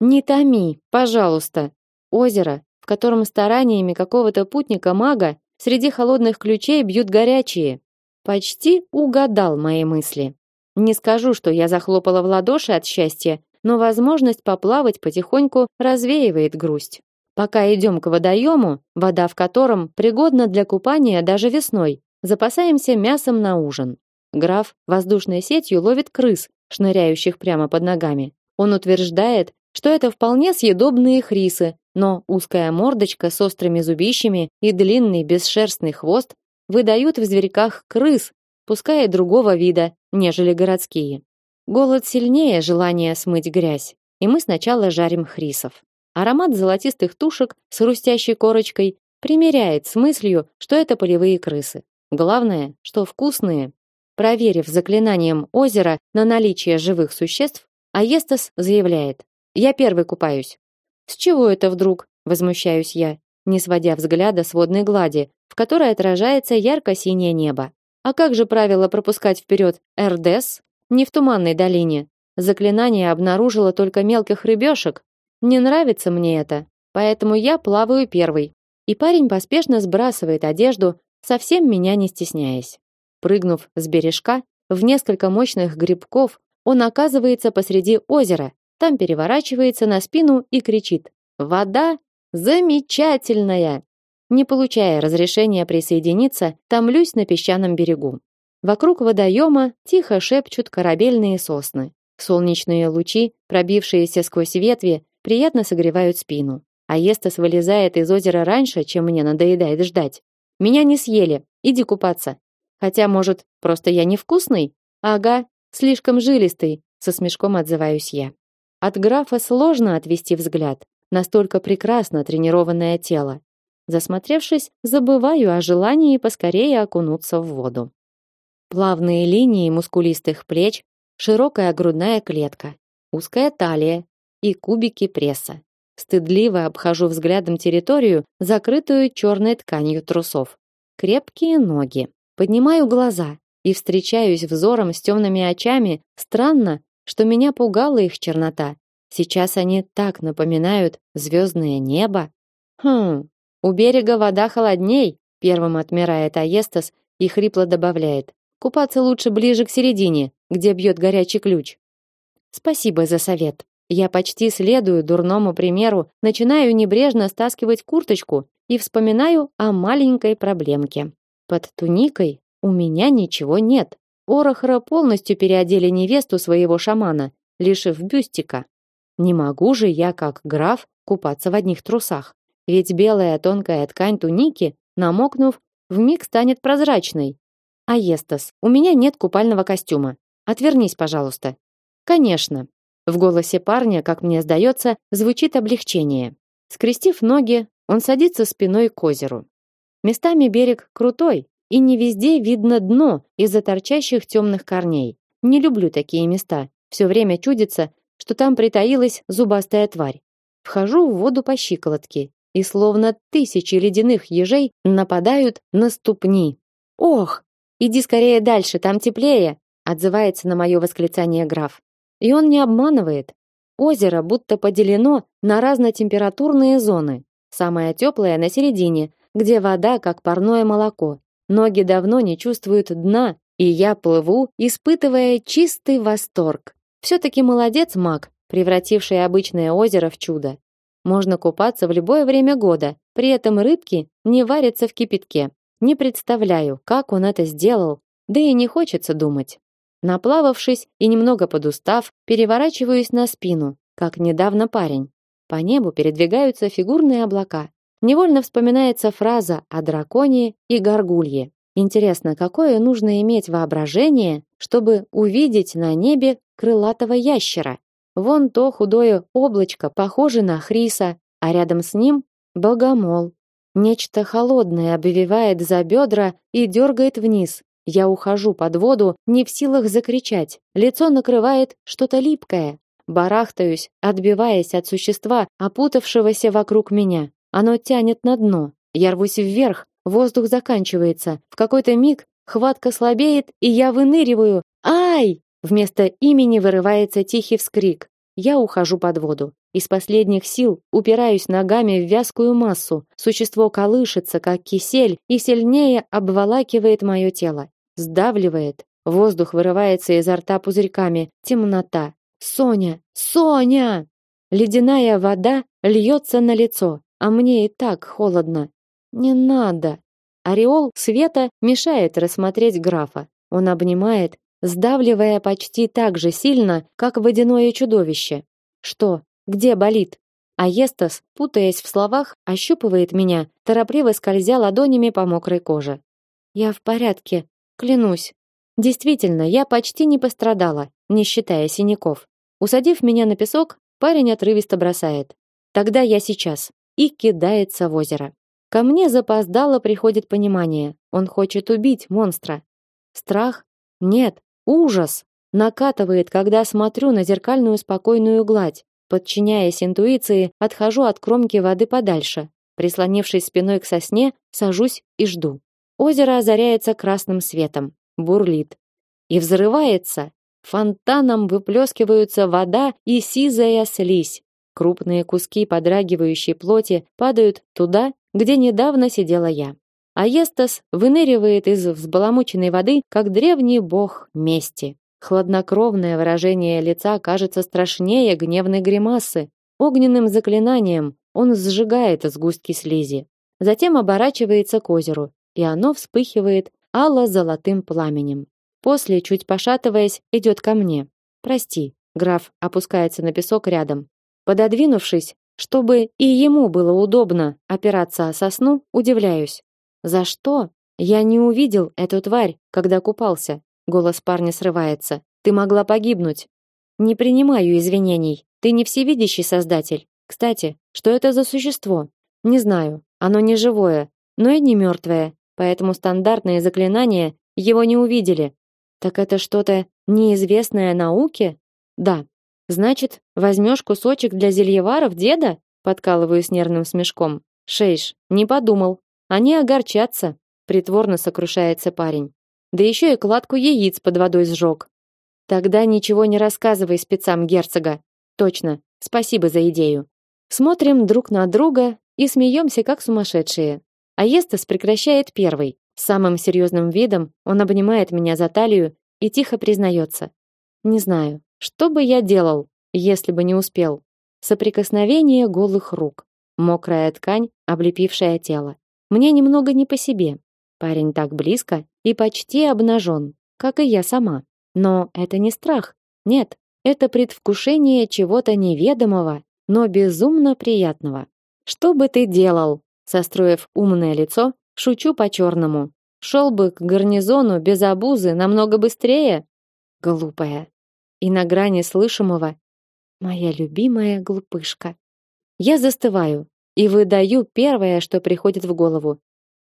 Не томи, пожалуйста. Озеро, в котором стараниями какого-то путника-мага среди холодных ключей бьют горячие. Почти угадал мои мысли. Не скажу, что я захлопала в ладоши от счастья, но возможность поплавать потихоньку развеивает грусть. Пока идем к водоему, вода в котором пригодна для купания даже весной, запасаемся мясом на ужин. Граф воздушной сетью ловит крыс, шныряющих прямо под ногами. Он утверждает, что это вполне съедобные хрисы, но узкая мордочка с острыми зубищами и длинный бесшерстный хвост выдают в зверьках крыс, пускай и другого вида, нежели городские. Голод сильнее желания смыть грязь, и мы сначала жарим хрисов. Аромат золотистых тушек с хрустящей корочкой примеряет с мыслью, что это полевые крысы. Главное, что вкусные. Проверив заклинанием озера на наличие живых существ, Аестас заявляет: "Я первый купаюсь". С чего это вдруг? возмущаюсь я, не сводя взгляда с водной глади, в которой отражается ярко-синее небо. А как же правило пропускать вперед Эрдес? Не в туманной долине. Заклинание обнаружило только мелких рыбешек, не нравится мне это, поэтому я плаваю первый. И парень поспешно сбрасывает одежду, совсем меня не стесняясь. Прыгнув с бережка, в несколько мощных грибков, он оказывается посреди озера, там переворачивается на спину и кричит: "Вода замечательная!" Не получая разрешения присоединиться, томлюсь на песчаном берегу. Вокруг водоема тихо шепчут корабельные сосны. Солнечные лучи, пробившиеся сквозь ветви, приятно согревают спину. А вылезает из озера раньше, чем мне надоедает ждать. Меня не съели. Иди купаться. Хотя, может, просто я невкусный? Ага, слишком жилистый, со смешком отзываюсь я. От графа сложно отвести взгляд. Настолько прекрасно тренированное тело. Засмотревшись, забываю о желании поскорее окунуться в воду. Плавные линии мускулистых плеч, широкая грудная клетка, узкая талия, и кубики пресса. Стыдливо обхожу взглядом территорию, закрытую черной тканью трусов. Крепкие ноги. Поднимаю глаза и встречаюсь взором с темными очами. Странно, что меня пугала их чернота. Сейчас они так напоминают звездное небо. Хм, у берега вода холодней, первым отмирает Аестас и хрипло добавляет. Купаться лучше ближе к середине, где бьет горячий ключ. Спасибо за совет. Я почти следую дурному примеру, начинаю небрежно стаскивать курточку и вспоминаю о маленькой проблемке. Под туникой у меня ничего нет. Орохра полностью переодели невесту своего шамана, лишив бюстика. Не могу же я, как граф, купаться в одних трусах. Ведь белая тонкая ткань туники, намокнув, вмиг станет прозрачной. А Естас, у меня нет купального костюма. Отвернись, пожалуйста. Конечно. В голосе парня, как мне сдается, звучит облегчение. Скрестив ноги, он садится спиной к озеру. Местами берег крутой, и не везде видно дно из-за торчащих темных корней. Не люблю такие места. Все время чудится, что там притаилась зубастая тварь. Вхожу в воду по щиколотке, и словно тысячи ледяных ежей нападают на ступни. Ох, иди скорее дальше, там теплее, отзывается на мое восклицание граф. И он не обманывает. Озеро будто поделено на разнотемпературные зоны. Самая теплая на середине, где вода как парное молоко. Ноги давно не чувствуют дна, и я плыву, испытывая чистый восторг. Все-таки молодец маг, превративший обычное озеро в чудо. Можно купаться в любое время года, при этом рыбки не варятся в кипятке. Не представляю, как он это сделал, да и не хочется думать. Наплававшись и немного подустав, переворачиваюсь на спину, как недавно парень. По небу передвигаются фигурные облака. Невольно вспоминается фраза о драконе и горгулье. Интересно, какое нужно иметь воображение, чтобы увидеть на небе крылатого ящера? Вон то худое облачко похоже на хриса, а рядом с ним богомол. Нечто холодное обвивает за бедра и дергает вниз. Я ухожу под воду, не в силах закричать. Лицо накрывает что-то липкое. Барахтаюсь, отбиваясь от существа, опутавшегося вокруг меня. Оно тянет на дно. Я рвусь вверх, воздух заканчивается. В какой-то миг хватка слабеет, и я выныриваю. Ай! Вместо имени вырывается тихий вскрик. Я ухожу под воду. Из последних сил упираюсь ногами в вязкую массу. Существо колышется, как кисель, и сильнее обволакивает мое тело. Сдавливает. Воздух вырывается изо рта пузырьками. Темнота. Соня! Соня! Ледяная вода льется на лицо а мне и так холодно. Не надо. Ореол света мешает рассмотреть графа. Он обнимает, сдавливая почти так же сильно, как водяное чудовище. Что? Где болит? А Естас, путаясь в словах, ощупывает меня, торопливо скользя ладонями по мокрой коже. Я в порядке, клянусь. Действительно, я почти не пострадала, не считая синяков. Усадив меня на песок, парень отрывисто бросает: "Тогда я сейчас" и кидается в озеро. Ко мне запоздало приходит понимание. Он хочет убить монстра. Страх? Нет, ужас накатывает, когда смотрю на зеркальную спокойную гладь. Подчиняясь интуиции, отхожу от кромки воды подальше. Прислонившись спиной к сосне, сажусь и жду. Озеро озаряется красным светом, бурлит и взрывается. Фонтаном выплескиваются вода и сизая слизь. Крупные куски подрагивающей плоти падают туда, где недавно сидела я. А Естас выныривает из взбаламученной воды, как древний бог мести. Хладнокровное выражение лица кажется страшнее гневной гримасы. Огненным заклинанием он сжигает сгустки слизи. Затем оборачивается к озеру, и оно вспыхивает ало-золотым пламенем. После, чуть пошатываясь, идет ко мне. «Прости», граф опускается на песок рядом. Пододвинувшись, чтобы и ему было удобно опираться о сосну, удивляюсь. За что? Я не увидел эту тварь, когда купался. Голос парня срывается. Ты могла погибнуть. Не принимаю извинений. Ты не всевидящий создатель. Кстати, что это за существо? Не знаю. Оно не живое, но и не мертвое, поэтому стандартные заклинания его не увидели. Так это что-то неизвестное науке? Да, Значит, возьмешь кусочек для зельеваров деда? Подкалываю с нервным смешком. Шейш, не подумал. Они огорчатся. Притворно сокрушается парень. Да еще и кладку яиц под водой сжег. Тогда ничего не рассказывай спецам герцога. Точно. Спасибо за идею. Смотрим друг на друга и смеемся как сумасшедшие. А Естас прекращает первый. С самым серьезным видом он обнимает меня за талию и тихо признается: "Не знаю, что бы я делал, если бы не успел? Соприкосновение голых рук, мокрая ткань, облепившая тело. Мне немного не по себе. Парень так близко и почти обнажен, как и я сама. Но это не страх. Нет, это предвкушение чего-то неведомого, но безумно приятного. Что бы ты делал? Состроив умное лицо, шучу по-черному. Шел бы к гарнизону без обузы намного быстрее? Глупая. И на грани слышимого моя любимая глупышка. Я застываю и выдаю первое, что приходит в голову.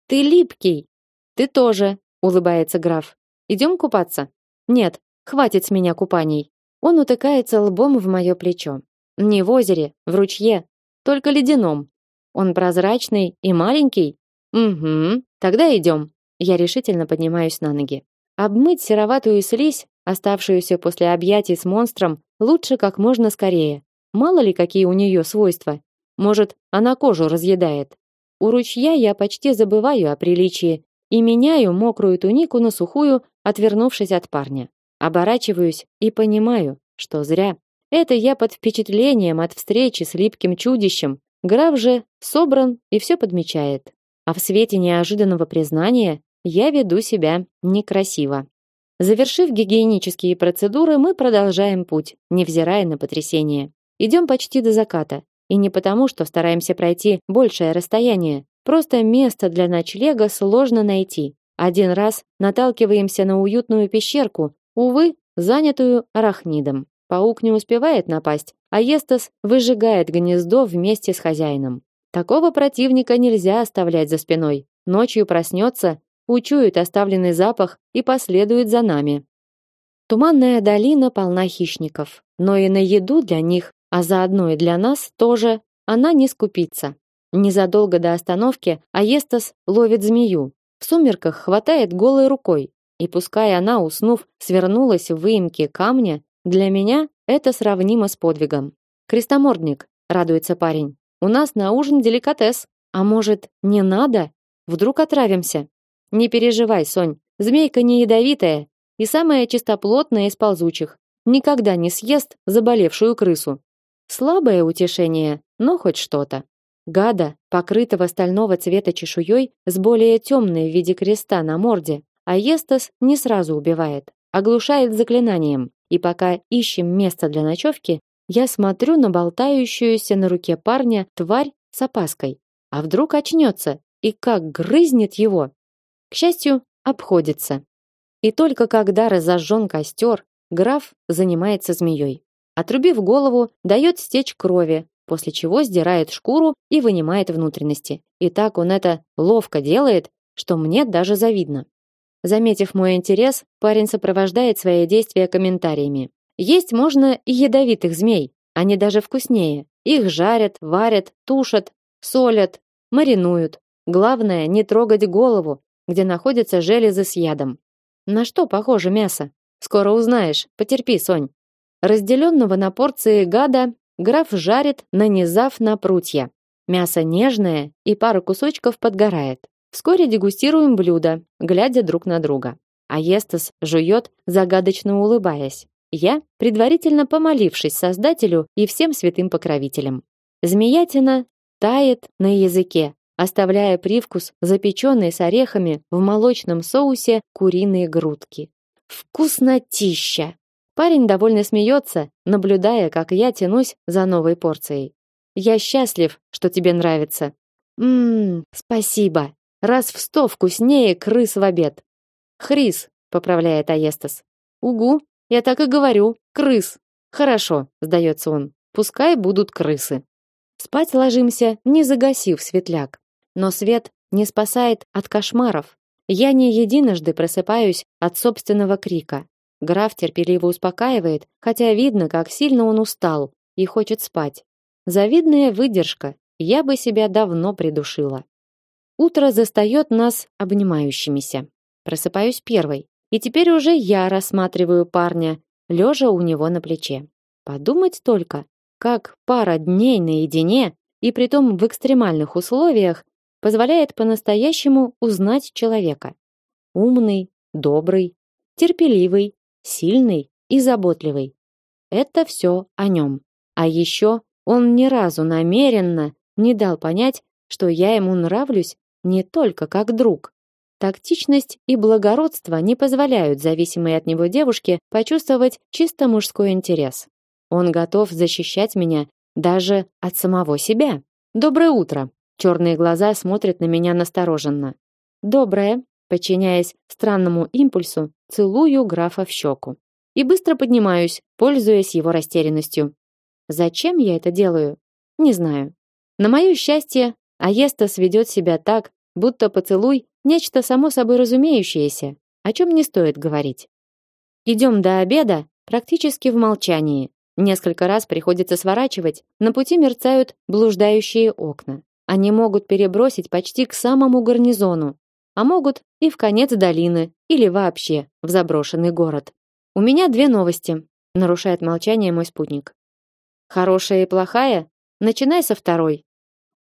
Ты липкий. Ты тоже, улыбается граф. Идем купаться? Нет, хватит с меня купаний. Он утыкается лбом в мое плечо. Не в озере, в ручье, только ледяном. Он прозрачный и маленький. Угу. Тогда идем. Я решительно поднимаюсь на ноги. Обмыть сероватую слизь, оставшуюся после объятий с монстром, лучше как можно скорее. Мало ли какие у нее свойства. Может, она кожу разъедает. У ручья я почти забываю о приличии и меняю мокрую тунику на сухую, отвернувшись от парня. Оборачиваюсь и понимаю, что зря. Это я под впечатлением от встречи с липким чудищем. Граф же собран и все подмечает. А в свете неожиданного признания я веду себя некрасиво. Завершив гигиенические процедуры, мы продолжаем путь, невзирая на потрясение. Идем почти до заката, и не потому, что стараемся пройти большее расстояние, просто место для ночлега сложно найти. Один раз наталкиваемся на уютную пещерку, Увы, занятую арахнидом. Паук не успевает напасть, а Естас выжигает гнездо вместе с хозяином. Такого противника нельзя оставлять за спиной. Ночью проснется, учует оставленный запах и последует за нами. Туманная долина полна хищников, но и на еду для них, а заодно и для нас тоже, она не скупится. Незадолго до остановки Аестас ловит змею. В сумерках хватает голой рукой, и пускай она, уснув, свернулась в выемке камня, для меня это сравнимо с подвигом. Крестомордник, радуется парень. У нас на ужин деликатес. А может, не надо? Вдруг отравимся? Не переживай, Сонь. Змейка не ядовитая и самая чистоплотная из ползучих. Никогда не съест заболевшую крысу. Слабое утешение, но хоть что-то. Гада, покрытого стального цвета чешуей с более темной в виде креста на морде, а Естас не сразу убивает, оглушает заклинанием. И пока ищем место для ночевки, я смотрю на болтающуюся на руке парня тварь с опаской. А вдруг очнется и как грызнет его. К счастью, обходится. И только когда разожжен костер, граф занимается змеей. Отрубив голову, дает стечь крови, после чего сдирает шкуру и вынимает внутренности. И так он это ловко делает, что мне даже завидно. Заметив мой интерес, парень сопровождает свои действия комментариями. Есть можно и ядовитых змей, они даже вкуснее. Их жарят, варят, тушат, солят, маринуют. Главное не трогать голову, где находятся железы с ядом. На что похоже мясо? Скоро узнаешь. Потерпи, Сонь. Разделенного на порции гада граф жарит, нанизав на прутья. Мясо нежное, и пара кусочков подгорает. Вскоре дегустируем блюдо, глядя друг на друга. А Естас жует, загадочно улыбаясь. Я, предварительно помолившись Создателю и всем святым покровителям. Змеятина тает на языке, оставляя привкус запеченной с орехами в молочном соусе куриные грудки. Вкуснотища! Парень довольно смеется, наблюдая, как я тянусь за новой порцией. Я счастлив, что тебе нравится. Мм, спасибо. Раз в сто вкуснее крыс в обед. Хрис, поправляет Аестас. Угу, я так и говорю, крыс. Хорошо, сдается он. Пускай будут крысы. Спать ложимся, не загасив светляк. Но свет не спасает от кошмаров. Я не единожды просыпаюсь от собственного крика. Граф терпеливо успокаивает, хотя видно, как сильно он устал и хочет спать. Завидная выдержка. Я бы себя давно придушила. Утро застаёт нас обнимающимися. Просыпаюсь первой, и теперь уже я рассматриваю парня, лежа у него на плече. Подумать только, как пара дней наедине, и притом в экстремальных условиях, позволяет по-настоящему узнать человека. Умный, добрый, терпеливый, сильный и заботливый. Это все о нем. А еще он ни разу намеренно не дал понять, что я ему нравлюсь не только как друг. Тактичность и благородство не позволяют зависимой от него девушке почувствовать чисто мужской интерес. Он готов защищать меня даже от самого себя. Доброе утро. Черные глаза смотрят на меня настороженно. Доброе, подчиняясь странному импульсу, целую графа в щеку и быстро поднимаюсь, пользуясь его растерянностью. Зачем я это делаю? Не знаю. На мое счастье, Аестас ведет себя так, будто поцелуй нечто само собой разумеющееся, о чем не стоит говорить. Идем до обеда практически в молчании. Несколько раз приходится сворачивать, на пути мерцают блуждающие окна. Они могут перебросить почти к самому гарнизону, а могут и в конец долины или вообще в заброшенный город. У меня две новости, нарушает молчание мой спутник. Хорошая и плохая? Начинай со второй.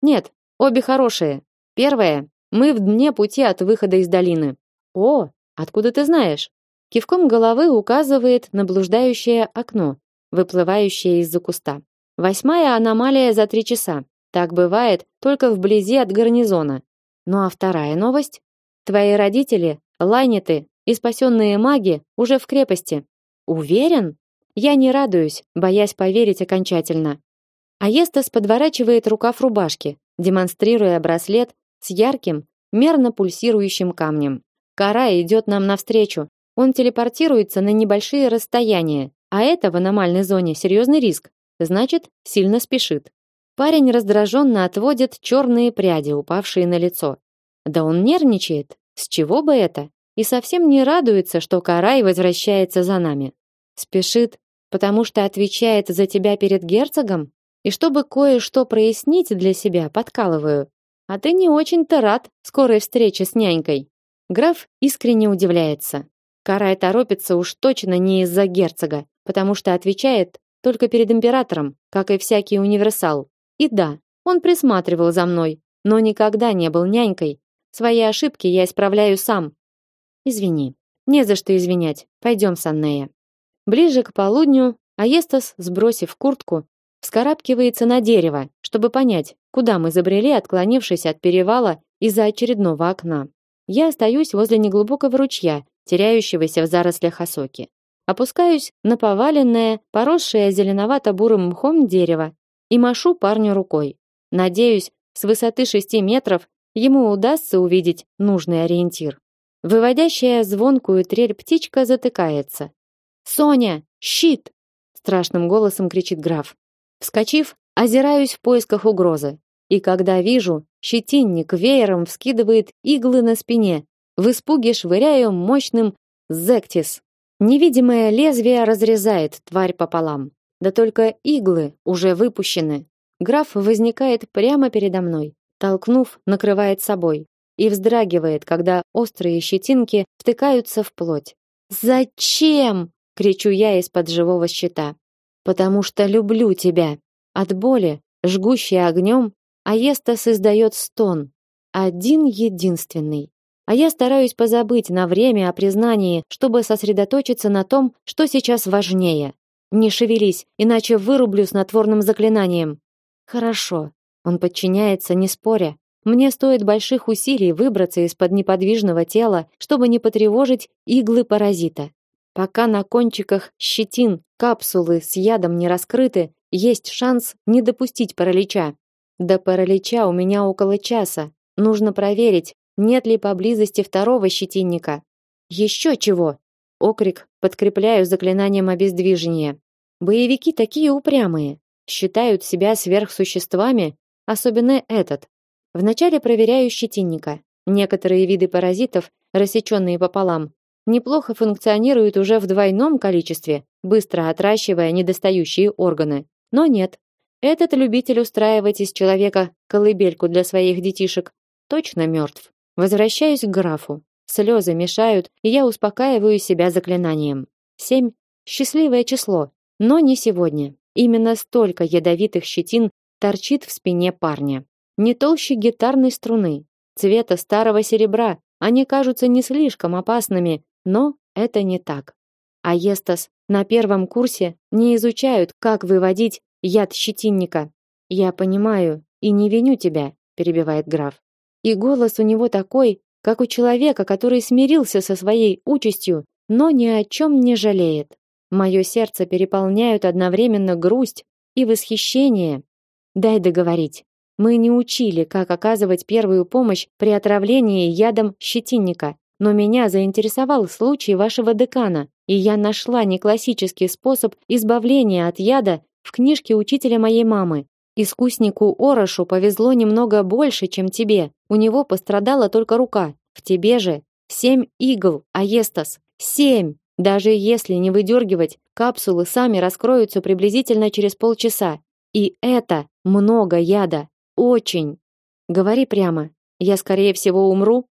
Нет, обе хорошие. Первая мы в дне пути от выхода из долины. О, откуда ты знаешь? Кивком головы указывает на блуждающее окно, выплывающее из-за куста. Восьмая аномалия за три часа. Так бывает только вблизи от гарнизона. Ну а вторая новость? Твои родители, лайнеты и спасенные маги уже в крепости. Уверен? Я не радуюсь, боясь поверить окончательно. Аестас подворачивает рукав рубашки, демонстрируя браслет с ярким, мерно пульсирующим камнем. Кара идет нам навстречу. Он телепортируется на небольшие расстояния, а это в аномальной зоне серьезный риск. Значит, сильно спешит. Парень раздраженно отводит черные пряди, упавшие на лицо. Да он нервничает. С чего бы это? И совсем не радуется, что Карай возвращается за нами. Спешит, потому что отвечает за тебя перед герцогом? И чтобы кое-что прояснить для себя, подкалываю. А ты не очень-то рад скорой встрече с нянькой. Граф искренне удивляется. Карай торопится уж точно не из-за герцога, потому что отвечает только перед императором, как и всякий универсал. И да, он присматривал за мной, но никогда не был нянькой. Свои ошибки я исправляю сам. Извини. Не за что извинять. Пойдем, Саннея. Ближе к полудню Аестас, сбросив куртку, вскарабкивается на дерево, чтобы понять, куда мы забрели, отклонившись от перевала из-за очередного окна. Я остаюсь возле неглубокого ручья, теряющегося в зарослях осоки. Опускаюсь на поваленное, поросшее зеленовато-бурым мхом дерево и машу парню рукой. Надеюсь, с высоты шести метров ему удастся увидеть нужный ориентир. Выводящая звонкую трель птичка затыкается. «Соня! Щит!» Страшным голосом кричит граф. Вскочив, озираюсь в поисках угрозы. И когда вижу, щетинник веером вскидывает иглы на спине. В испуге швыряю мощным зектис. Невидимое лезвие разрезает тварь пополам. Да только иглы уже выпущены. Граф возникает прямо передо мной, толкнув, накрывает собой и вздрагивает, когда острые щетинки втыкаются в плоть. Зачем? кричу я из-под живого щита. Потому что люблю тебя. От боли, жгущей огнем, Аестас издает стон, один единственный. А я стараюсь позабыть на время о признании, чтобы сосредоточиться на том, что сейчас важнее. Не шевелись, иначе вырублю снотворным заклинанием. Хорошо. Он подчиняется, не споря. Мне стоит больших усилий выбраться из-под неподвижного тела, чтобы не потревожить иглы паразита. Пока на кончиках щетин капсулы с ядом не раскрыты, есть шанс не допустить паралича. До паралича у меня около часа. Нужно проверить, нет ли поблизости второго щетинника. Еще чего? Окрик подкрепляю заклинанием обездвижения. Боевики такие упрямые, считают себя сверхсуществами, особенно этот. Вначале проверяю щетинника. Некоторые виды паразитов, рассеченные пополам, неплохо функционируют уже в двойном количестве, быстро отращивая недостающие органы. Но нет. Этот любитель устраивать из человека колыбельку для своих детишек точно мертв. Возвращаюсь к графу. Слезы мешают, и я успокаиваю себя заклинанием. Семь – счастливое число, но не сегодня. Именно столько ядовитых щетин торчит в спине парня. Не толще гитарной струны, цвета старого серебра. Они кажутся не слишком опасными, но это не так. А Естас на первом курсе не изучают, как выводить яд щетинника. Я понимаю и не виню тебя, перебивает граф. И голос у него такой, как у человека, который смирился со своей участью, но ни о чем не жалеет. Мое сердце переполняют одновременно грусть и восхищение. Дай договорить. Мы не учили, как оказывать первую помощь при отравлении ядом щетинника, но меня заинтересовал случай вашего декана, и я нашла неклассический способ избавления от яда в книжке учителя моей мамы. Искуснику Орошу повезло немного больше, чем тебе. У него пострадала только рука. В тебе же семь игл, Аестас. Семь! Даже если не выдергивать, капсулы сами раскроются приблизительно через полчаса. И это много яда. Очень. Говори прямо. Я скорее всего умру.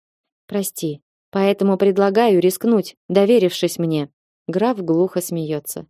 Прости. Поэтому предлагаю рискнуть, доверившись мне. Граф глухо смеется.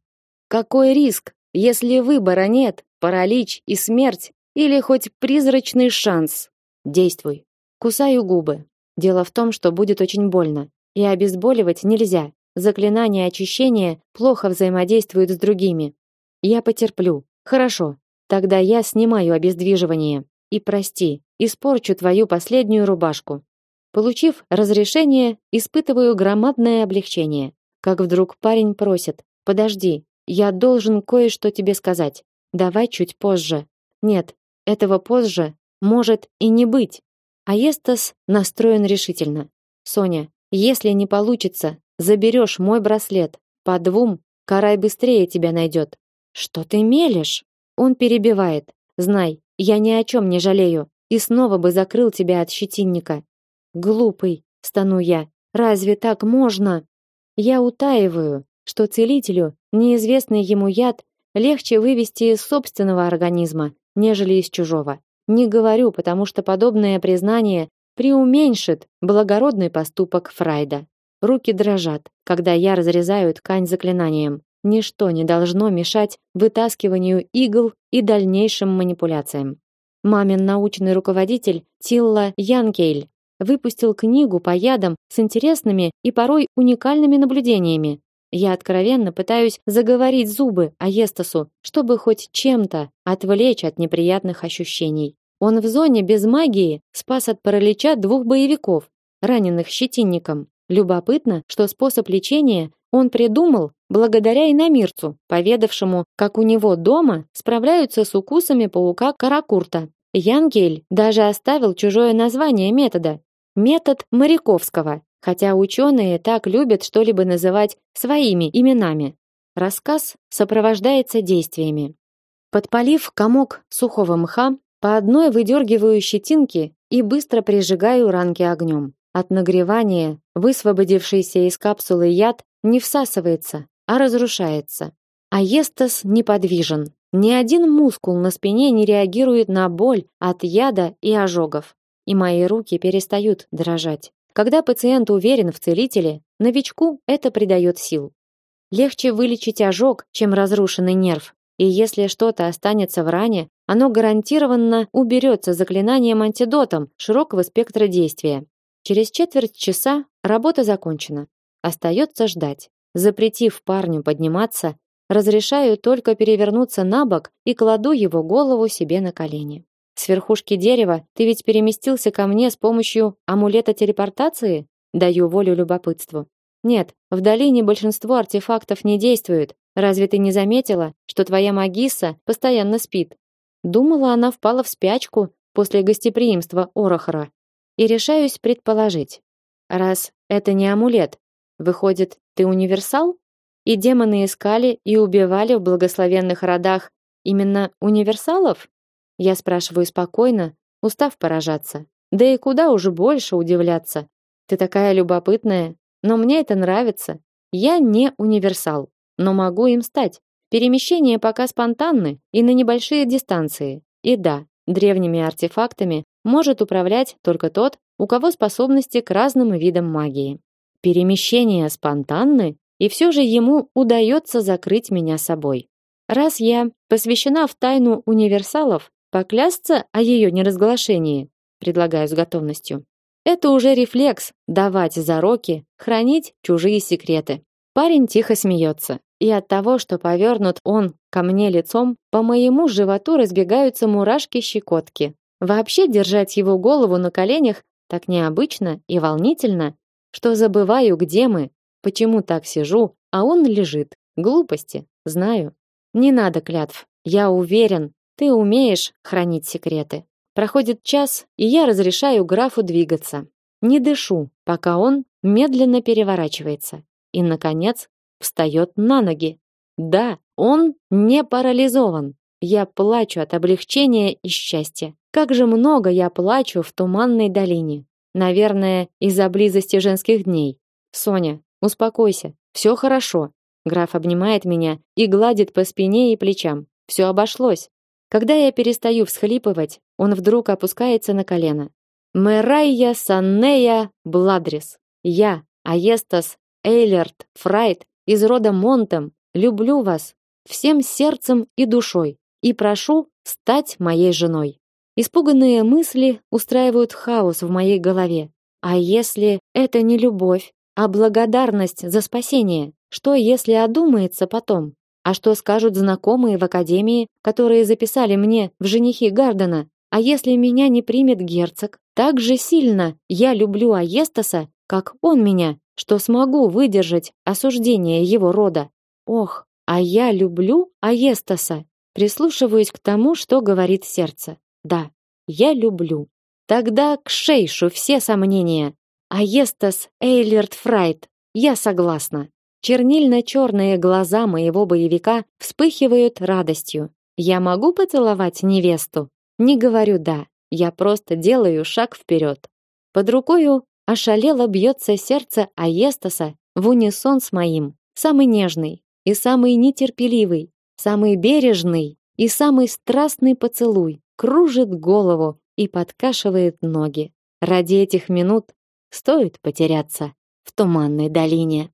Какой риск, если выбора нет? Паралич и смерть или хоть призрачный шанс? Действуй. Кусаю губы. Дело в том, что будет очень больно, и обезболивать нельзя. Заклинание очищения плохо взаимодействует с другими. Я потерплю. Хорошо. Тогда я снимаю обездвиживание. И прости, испорчу твою последнюю рубашку. Получив разрешение, испытываю громадное облегчение. Как вдруг парень просит: "Подожди, я должен кое-что тебе сказать. Давай чуть позже". Нет, этого позже может и не быть. Аестас настроен решительно. Соня, если не получится, Заберешь мой браслет. По двум Карай быстрее тебя найдет. Что ты мелешь? Он перебивает. Знай, я ни о чем не жалею и снова бы закрыл тебя от щетинника. Глупый, стану я. Разве так можно? Я утаиваю, что целителю неизвестный ему яд легче вывести из собственного организма, нежели из чужого. Не говорю, потому что подобное признание преуменьшит благородный поступок Фрайда. Руки дрожат, когда я разрезаю ткань заклинанием. Ничто не должно мешать вытаскиванию игл и дальнейшим манипуляциям. Мамин научный руководитель Тилла Янкейль выпустил книгу по ядам с интересными и порой уникальными наблюдениями. Я откровенно пытаюсь заговорить зубы Аестасу, чтобы хоть чем-то отвлечь от неприятных ощущений. Он в зоне без магии спас от паралича двух боевиков, раненых щетинником. Любопытно, что способ лечения он придумал благодаря иномирцу, поведавшему, как у него дома справляются с укусами паука каракурта. Янгель даже оставил чужое название метода метод Моряковского, хотя ученые так любят что-либо называть своими именами. Рассказ сопровождается действиями. Подпалив комок сухого мха, по одной выдергиваю щетинки и быстро прижигаю ранки огнем. От нагревания высвободившийся из капсулы яд не всасывается, а разрушается. А Естас неподвижен. Ни один мускул на спине не реагирует на боль от яда и ожогов. И мои руки перестают дрожать. Когда пациент уверен в целителе, новичку это придает сил. Легче вылечить ожог, чем разрушенный нерв. И если что-то останется в ране, оно гарантированно уберется заклинанием антидотом широкого спектра действия. Через четверть часа работа закончена. Остается ждать. Запретив парню подниматься, разрешаю только перевернуться на бок и кладу его голову себе на колени. С верхушки дерева ты ведь переместился ко мне с помощью амулета телепортации? Даю волю любопытству. Нет, в долине большинство артефактов не действуют. Разве ты не заметила, что твоя магисса постоянно спит? Думала, она впала в спячку после гостеприимства Орохора и решаюсь предположить. Раз это не амулет, выходит, ты универсал? И демоны искали и убивали в благословенных родах именно универсалов? Я спрашиваю спокойно, устав поражаться. Да и куда уже больше удивляться. Ты такая любопытная, но мне это нравится. Я не универсал, но могу им стать. Перемещения пока спонтанны и на небольшие дистанции. И да, древними артефактами может управлять только тот, у кого способности к разным видам магии. Перемещения спонтанны, и все же ему удается закрыть меня собой. Раз я посвящена в тайну универсалов, поклясться о ее неразглашении, предлагаю с готовностью. Это уже рефлекс давать зароки, хранить чужие секреты. Парень тихо смеется, и от того, что повернут он ко мне лицом, по моему животу разбегаются мурашки-щекотки. Вообще держать его голову на коленях так необычно и волнительно, что забываю, где мы, почему так сижу, а он лежит, Глупости, знаю. Не надо клятв. Я уверен, ты умеешь хранить секреты. Проходит час, и я разрешаю графу двигаться. Не дышу, пока он медленно переворачивается и наконец встает на ноги. Да, он не парализован. Я плачу от облегчения и счастья. Как же много я плачу в туманной долине. Наверное, из-за близости женских дней. Соня, успокойся. все хорошо. Граф обнимает меня и гладит по спине и плечам. Все обошлось. Когда я перестаю всхлипывать, он вдруг опускается на колено. Мерайя Саннея Бладрис. Я, Аестас Эйлерт Фрайт из рода Монтем, люблю вас всем сердцем и душой и прошу стать моей женой. Испуганные мысли устраивают хаос в моей голове. А если это не любовь, а благодарность за спасение? Что если одумается потом? А что скажут знакомые в академии, которые записали мне в женихи Гардена? А если меня не примет герцог? Так же сильно я люблю Аестаса, как он меня, что смогу выдержать осуждение его рода. Ох, а я люблю Аестаса. Прислушиваюсь к тому, что говорит сердце. Да, я люблю. Тогда к Шейшу все сомнения. Аестас Эйлерт Фрайт. Я согласна. Чернильно-черные глаза моего боевика вспыхивают радостью. Я могу поцеловать невесту? Не говорю «да», я просто делаю шаг вперед. Под рукою ошалело бьется сердце Аестаса в унисон с моим. Самый нежный и самый нетерпеливый, самый бережный и самый страстный поцелуй кружит голову и подкашивает ноги. Ради этих минут стоит потеряться в туманной долине.